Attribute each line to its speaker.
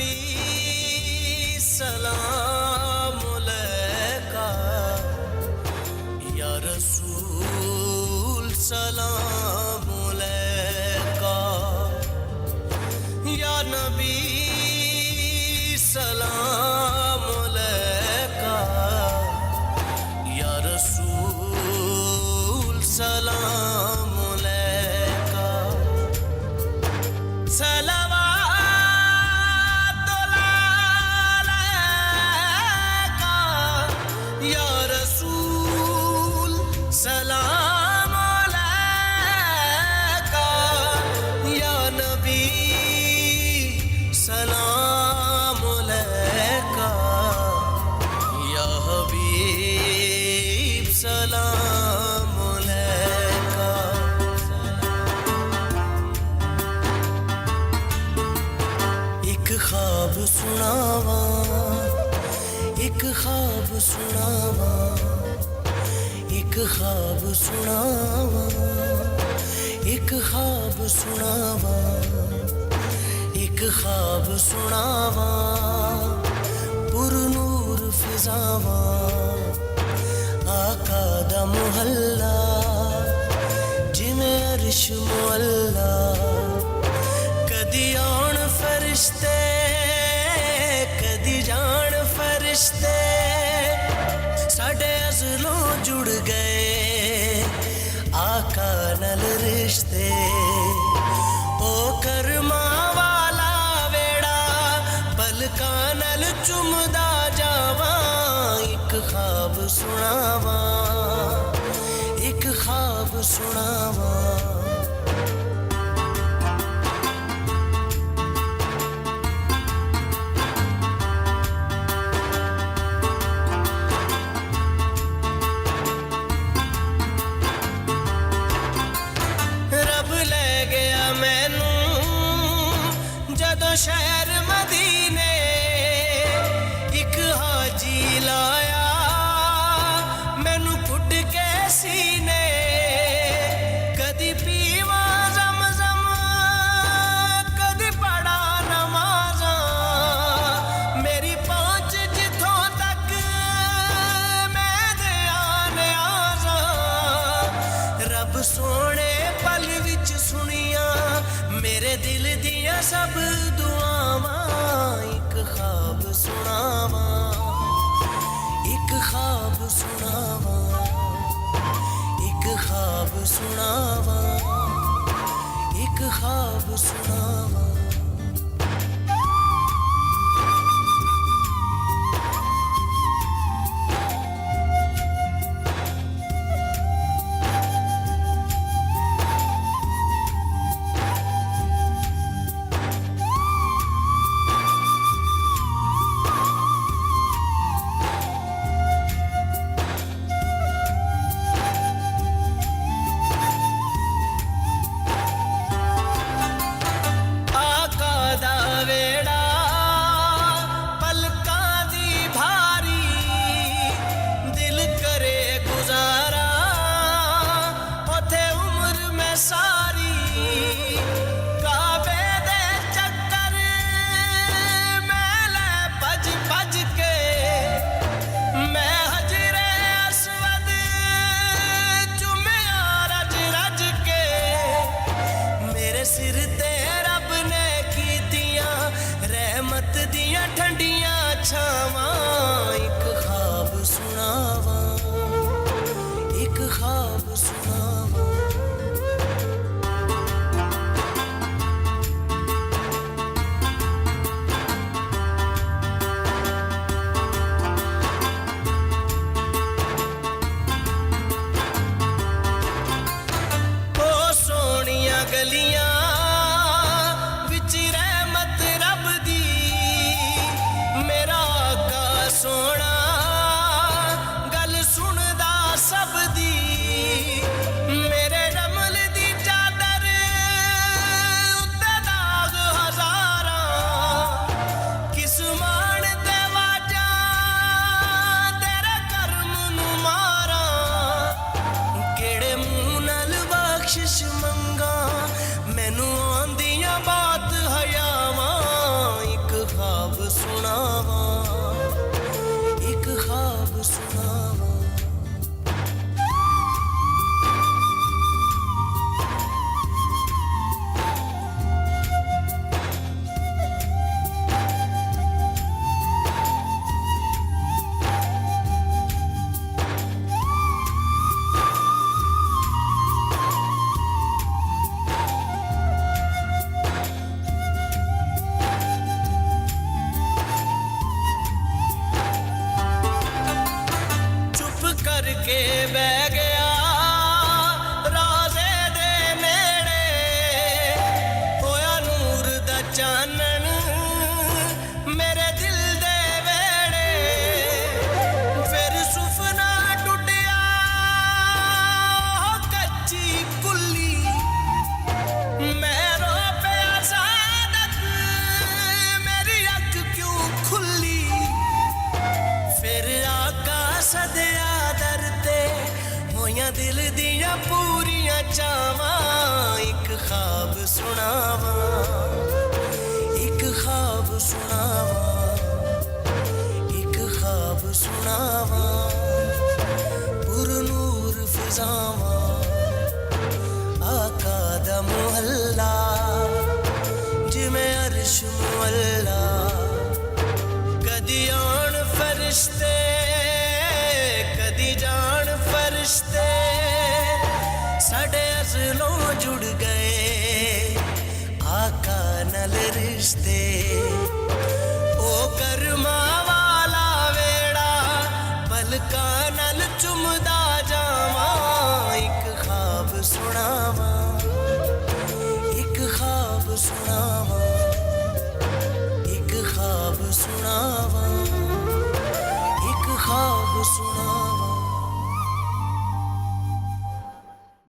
Speaker 1: ਨਬੀ ਸਲਾਮ ਅਲੈਕਾ। ਯਾ ਰਸੂਲ ਸਲਾਮ ਅਲੈਕਾ। ਯਾ ਨਬੀ ਸਲਾਮ ਖਾਬ ਸੁਣਾਵਾ, ਇੱਕ ਖਾਬ ਸੁਣਾਵਾ, ਇੱਕ ਖਾਬ ਸੁਣਾਵਾ, ਇੱਕ ਖਾਬ ਸੁਣਾਵਾ, ਇੱਕ ਖਾਬ ਸੁਣਾਵਾ, ਪੁਰ ਨੂਰ ਫਿਜ਼ਾਵਾ, ਆਕਾ ਦਾ ਮੁਹੱਲਾ, ਜਿਵੇਂ ਅਰਸ਼ ਮੁਅੱਲਾ ਕਦੀ ਆਉਣ ਫਰਿਸ਼ਤੇ, ਕਦੀ ਜਾਣ ਫਰਿਸ਼ਤੇ। ਸਾਡੇ ਅਸਲੋਂ ਜੁੜ ਗਏ ਆਕਾ ਨਾਲ ਰਿਸ਼ਤੇ। ਉਹ ਕਰਮਾ ਵਾਲਾ ਵੇੜਾ ਪਲਕਾਂ ਨਾਲ ਚੁੰਮਦਾ ਜਾਵਾਂ, ਇੱਕ ਖਾਬ ਸੁਣਾਵਾਂ, ਇੱਕ ਖਾਬ ਸੁਣਾਵਾਂ। ਖਾਬ ਸੁਣਾਵਾਂ ਇੱਕ ਖਾਬ ਸੁਣਾਵਾਂ ਇੱਕ ਖਾਬ ਸੁਣਾਵਾਂ। precious करके बै ਹੋਈਆਂ ਦਿਲ ਦੀਆਂ ਪੂਰੀਆਂ ਚਾਵਾਂ, ਇੱਕ ਖਾਬ ਸੁਣਾਵਾਂ, ਇੱਕ ਖਾਬ ਸੁਣਾਵਾਂ, ਇੱਕ ਖਾਬ ਸੁਣਾਵਾਂ, ਪੁਰ ਨੂਰ ਫਿਜ਼ਾਵਾਂ। ਰਿਸ਼ਤੇ। ਉਹ ਕਰਮਾਂ ਵਾਲਾ ਵੇੜਾ ਪਲਕਾਂ ਨਾਲ ਚੁੰਮਦਾ ਜਾਵਾਂ। ਇੱਕ ਖਾਬ ਸੁਣਾਵਾਂ, ਇੱਕ ਖਾਬ ਸੁਣਾਵਾਂ, ਇੱਕ ਖਾਬ ਸੁਣਾਵਾਂ, ਇੱਕ ਖਾਬ ਸੁਣਾਵਾਂ।